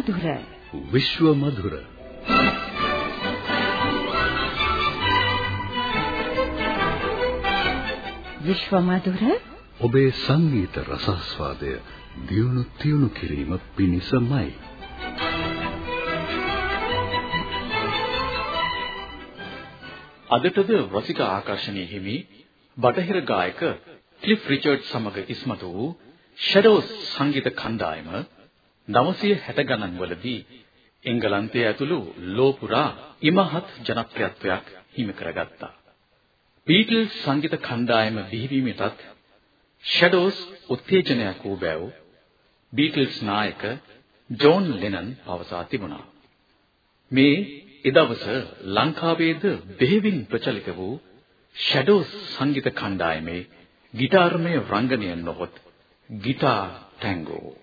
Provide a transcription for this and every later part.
මధుර විශ්ව මధుර විශ්ව මధుර ඔබේ සංගීත රසස්වාදය දියුණු තියුණු කිරීම පිණිසමයි. අදටද රසික ආකර්ෂණයේ හිමි බටහිර ගායක ක්ලිෆ් රිචඩ් සමග ඉස්මතු වූ ෂැඩෝස් සංගීත කණ්ඩායම 960 ගණන් වලදී එංගලන්තයේ ඇතුළු ලෝ පුරා ඉමහත් ජනප්‍රියත්වයක් හිමි කරගත්තා. බීටල්ස් සංගීත කණ්ඩායම බිහිවීමටත් ෂැඩෝස් උත්තේජනයක් වූ බැව් බීටල්ස් නායක ජෝන් ලෙනන් පවසා තිබුණා. මේ එදවස ලංකාවේද බෙහෙවින් ප්‍රචලිත වූ ෂැඩෝස් සංගීත කණ්ඩායමේ ගිටාර්මය රංගනය නොහොත් ගිටාර් ටැංගෝ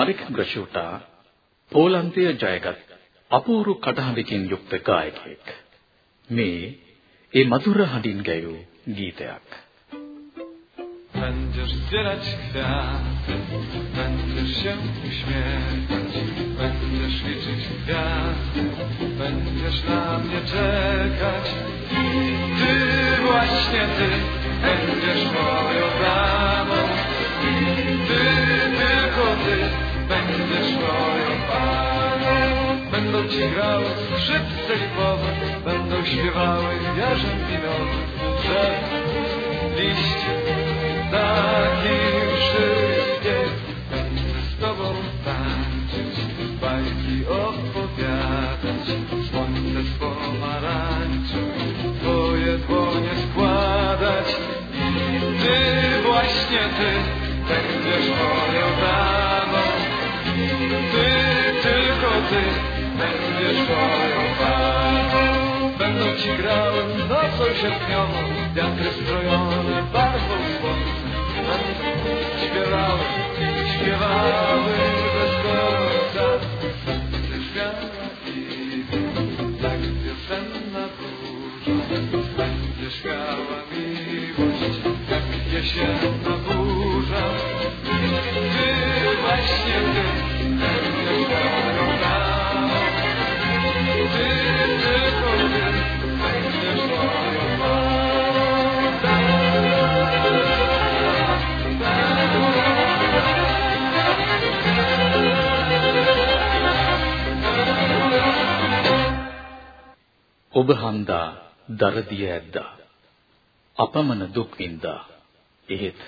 මරික් ග්‍රෂුටා පෝලන්තය ජයගත් අපූරු කටහඬකින් යුක්ත ගායකයෙක්. මේ ඒ මధుර හඬින් ගැයූ ගීතයක්. Będziesz zbierać kwiaty, będziesz się uśmiechać, będziesz liczyć gwiazdy, będziesz na mnie czekać. Ty właśnie ty Będą ci grały skrzypce lipowe, będą śpiewały jarzębinowe, drzew, liście, ptaki wszystkie. Z tobą tańczyć, bajki opowiadać, słońce z pomarańczą, twoje dłonie składać. Ty właśnie ty będziesz moją damą. Ty, tylko ty będziesz moją parą. Będą ci grały nocą sierpniową, wiatry strojone barwą słońca. Śpiewały, śpiewały bez końca. Miała i tak wiosenna burza. Będziesz miała miłość, jak jesienna burza. Ty właśnie ty ඔබ හන්දා දරදිය ඇද්දා. අපමණ දුක් විඳා එහෙත්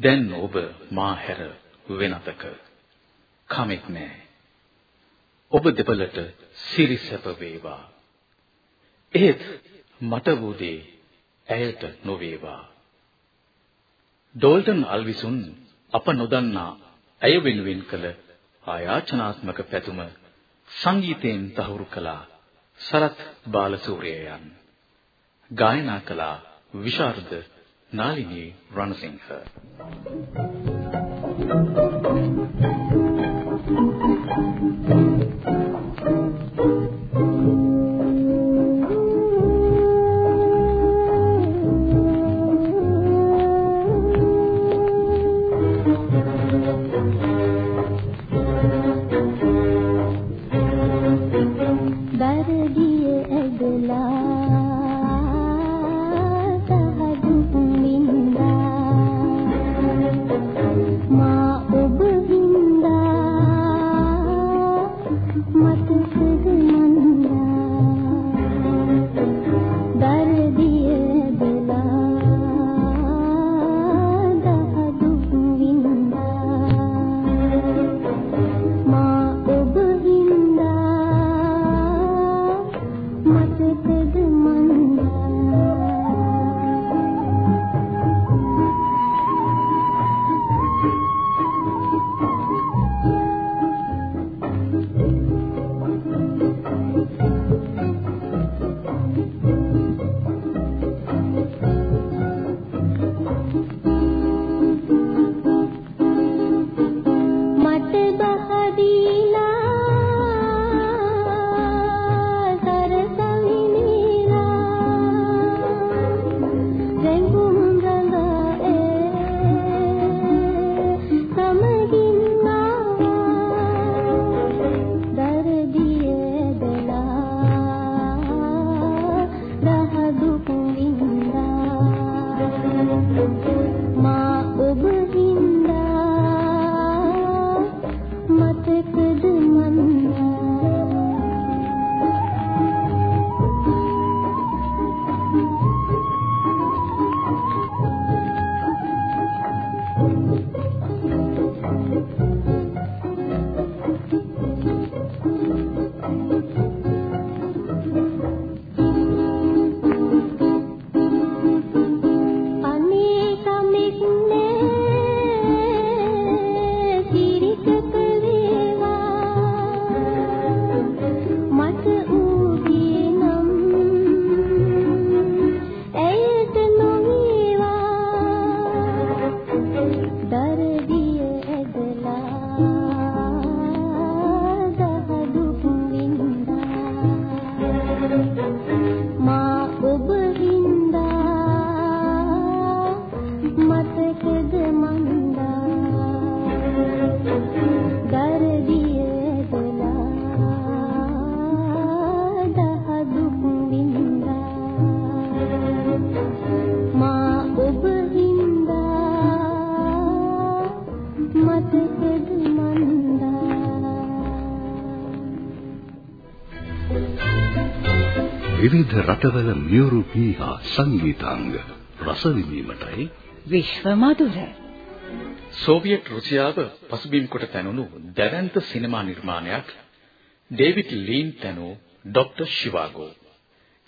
දැන් ඔබ මා හැර වෙනතක. කමෙක් නෑ. ඔබ දෙපළට සිරිසැප වේවා. එහෙත් මට වූ දේ ඇයට නොවේවා. ඩෝල්ටන් අල්විසුන් අප නොදන්නා ඇය වෙනුවෙන් කළ ආයාචනාත්මක පැතුම සංගීතයෙන් තහවුරු කළා සරත් බාලසූරියයන්. ගායනා කළා විශාරද නාලිනී රණසිංහ. දරදිය විවිධ රටවල මියුරු පීහා සංගීතාංග රස විඳීමටයි. විශ්ව මధుර සෝවියට් රුසියාව පසුබිම් කොට තැනුණු දැවැන්ත සිනමා නිර්මාණයක් ඩේවිඩ් ලීන් තැනූ ඩොක්ටර් ශිවාගෝ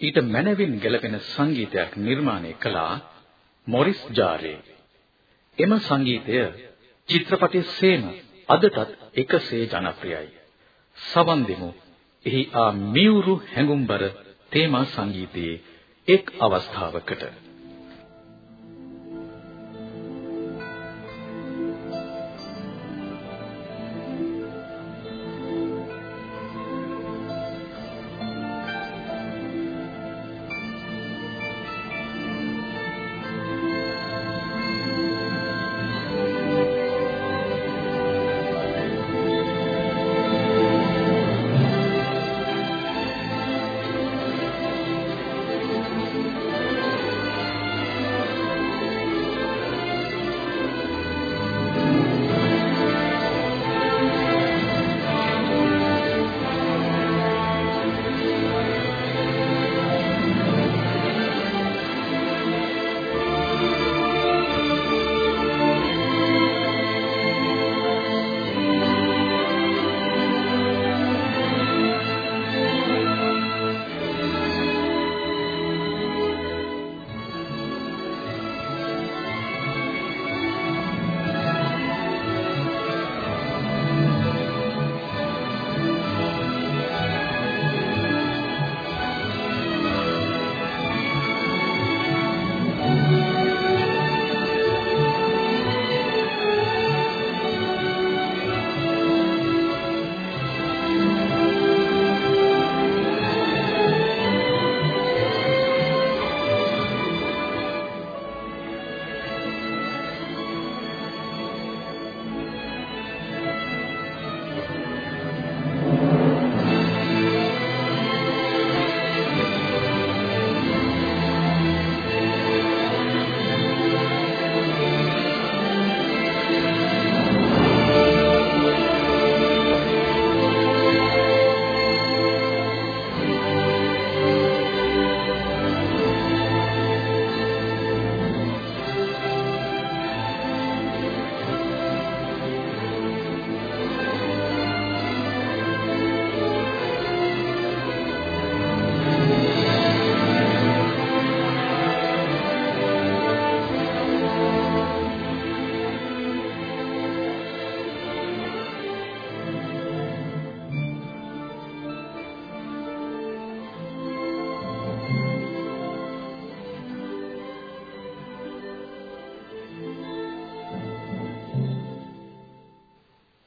ඊට මැනවින් ගැලපෙන සංගීතයක් නිර්මාණය කළා මොරිස් ජාරේ. එම සංගීතය චිත්‍රපටයේ සේම අදටත් එකසේ ජනප්‍රියයි. සවන් දෙමු. එහි ආ මියුරු හැඟුම්බර තේමා සංගීතයේ එක් අවස්ථාවකට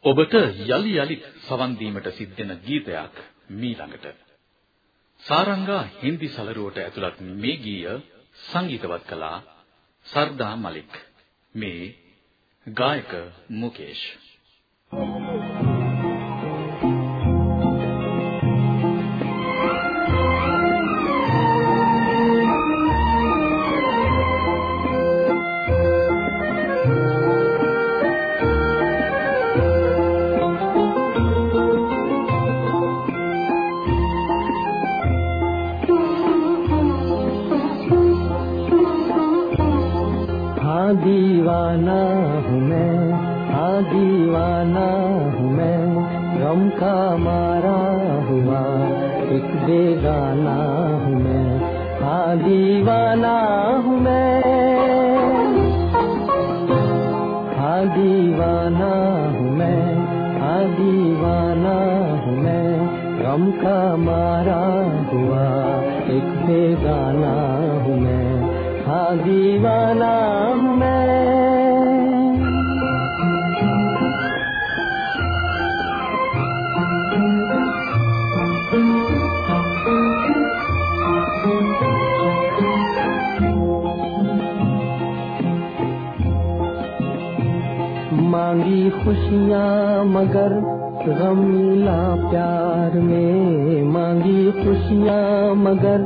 ඔබට යලි යලිත් සවන් දීමට සිද්ධෙන ගීතයක් මීළඟට. සාරංගා හින්දි සලරුවට ඇතුළත් මේ ගීය සංගීතවත් කළා සර්දා මලික්. මේ ගායක මුකේෂ්. Thank you. میلا پیار میں مانگی خوشیاں، مگر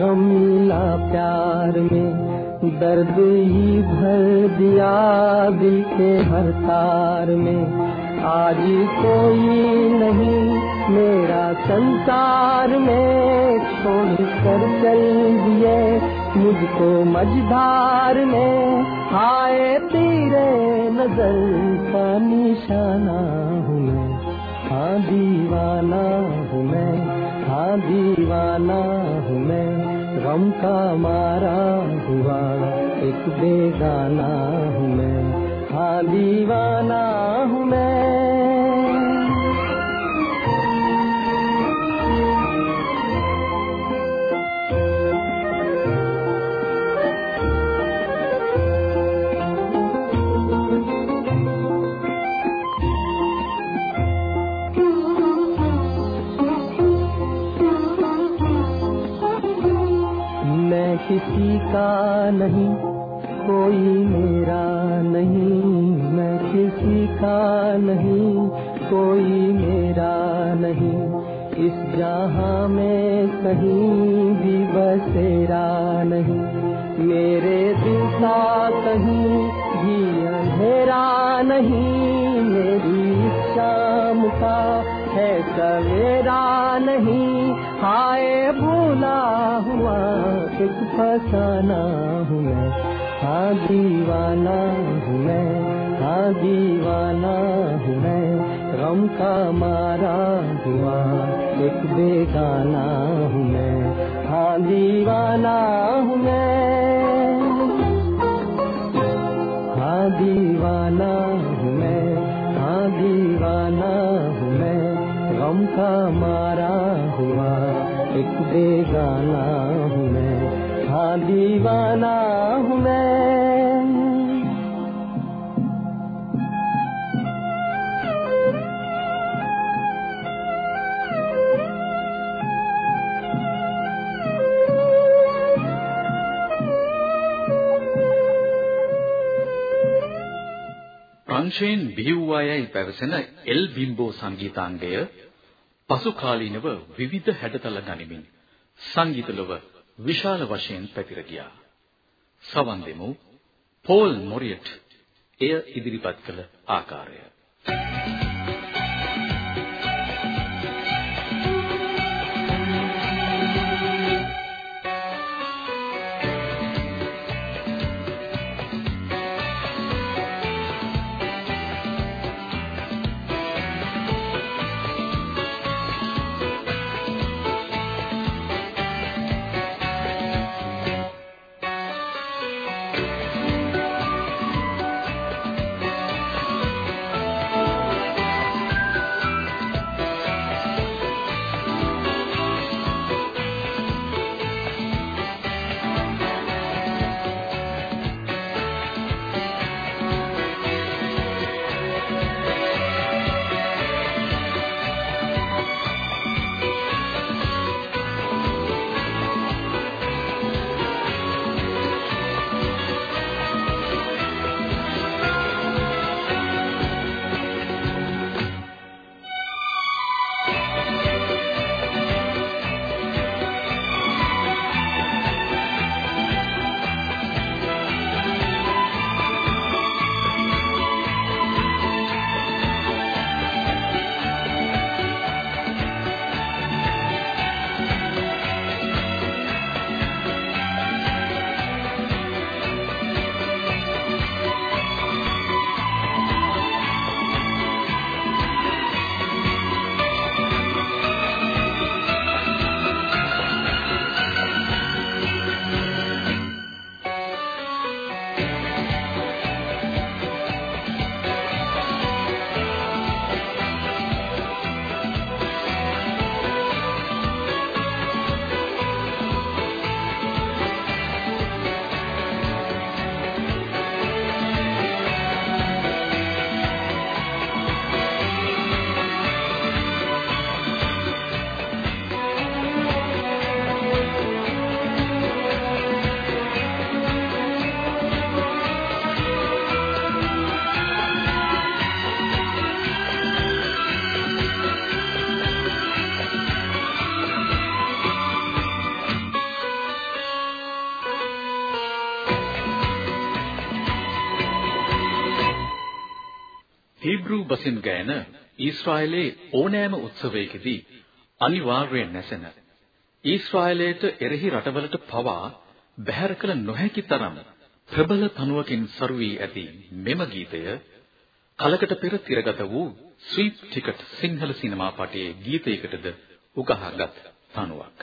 غمیلا پیار میں درد ہی بھر دیا دل کے ہر تار میں۔ آج کوئی نہیں میرا سنسار میں، چھوڑ کر چل دیے مجھ کو مجدار میں۔ آئے تیرے نظر کا نشانہ ہوں۔ ہاں دیوانہ ہوں میں ہاں دیوانہ ہوں میں، غم کا مارا ہوا ایک گانا ہوں میں۔ ہاں دیوانہ کا نہیں، کوئی میرا نہیں، میں کسی کا نہیں، کوئی میرا نہیں۔ اس جہاں میں کہیں بھی بسیرا نہیں۔ میرے دل کا کہیں بھی اندھیرا نہیں۔ میری شام کا ہے سویرا نہیں۔ ہائے بھولا ہوا ایک فسانہ ہوں میں آگی والا ہوں میں آگی والا ہوں میں۔ غم کا مارا ہوا ایک بیگانہ ہوں میں آگی والا ہوں میں۔ آگی والا ہوں میں آگی والا ہوں میں۔ غم کا مارا ہوا ایک بیگانہ दीवाना हूँ मैं ප්‍රංශයෙන් බිහි වූ අයයි පැවසෙන එල් බිම්බෝ සංගීතාංගය පසු කාලීනව විවිධ හැඩතල ගනිමින් සංගීත ලොව විශාල වශයෙන් පැතිර ගියා. සවන් දෙමු පෝල් මොරියට් එය ඉදිරිපත් කළ ආකාරය. හීබ්‍රු බසින් ගයන ඊශ්‍රායලයේ ඕනෑම උත්සවයකදී අනිවාර්යයෙන් නැසෙන ඊශ්‍රායලයට එරෙහි රටවලට පවා බැහැර කළ නොහැකි තරම් ප්‍රබල තනුවකින් සරු වී ඇති මෙම ගීතය කලකට පෙර තිරගත වූ ස්වීප් ටිකට් සිංහල සිනමා පටයේ ගීතයකටද උකහාගත් තනුවක්.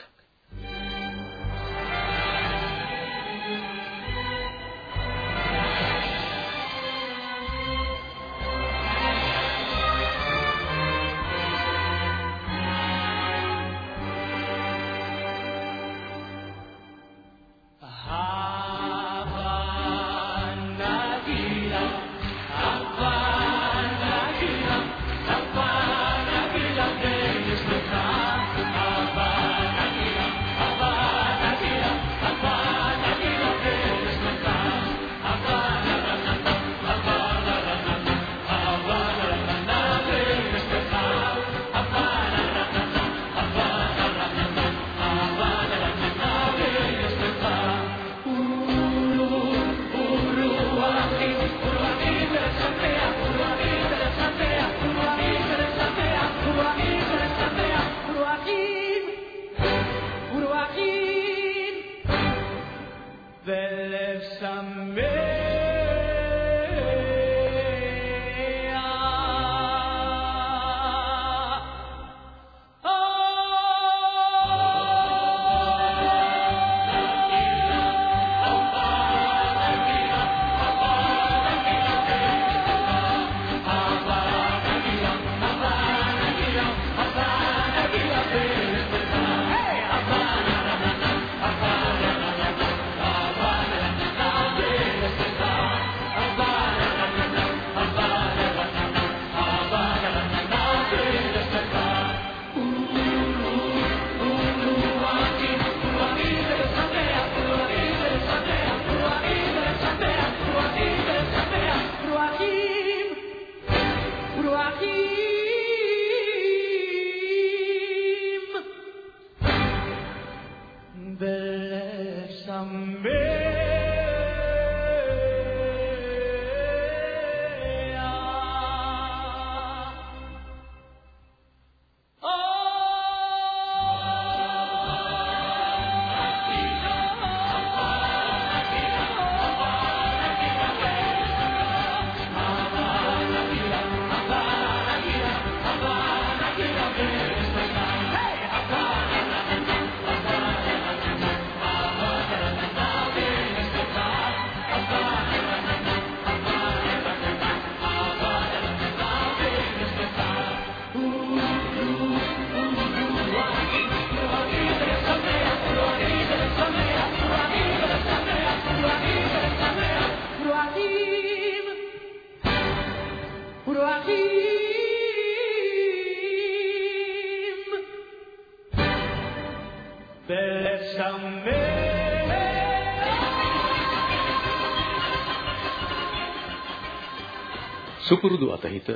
සුපුරුදු අතහිත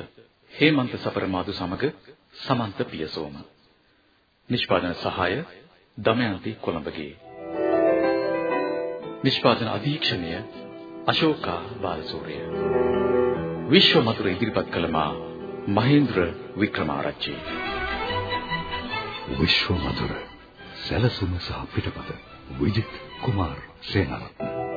හේමන්ත සපරමාදු සමග සමන්ත පියසෝම. නිෂ්පාදන සහාය දමයන්ති කොළඹගේ. නිෂ්පාදන අධීක්ෂණය අශෝකා බාලසූරිය. විශ්ව මధుර ඉදිරිපත් කළ මා මහේන්ද්‍ර වික්‍රමාරච්චි. විශ්ව මధుර සැලසුම සහ පිටපත විජිත් කුමාර් සේනාරත්න.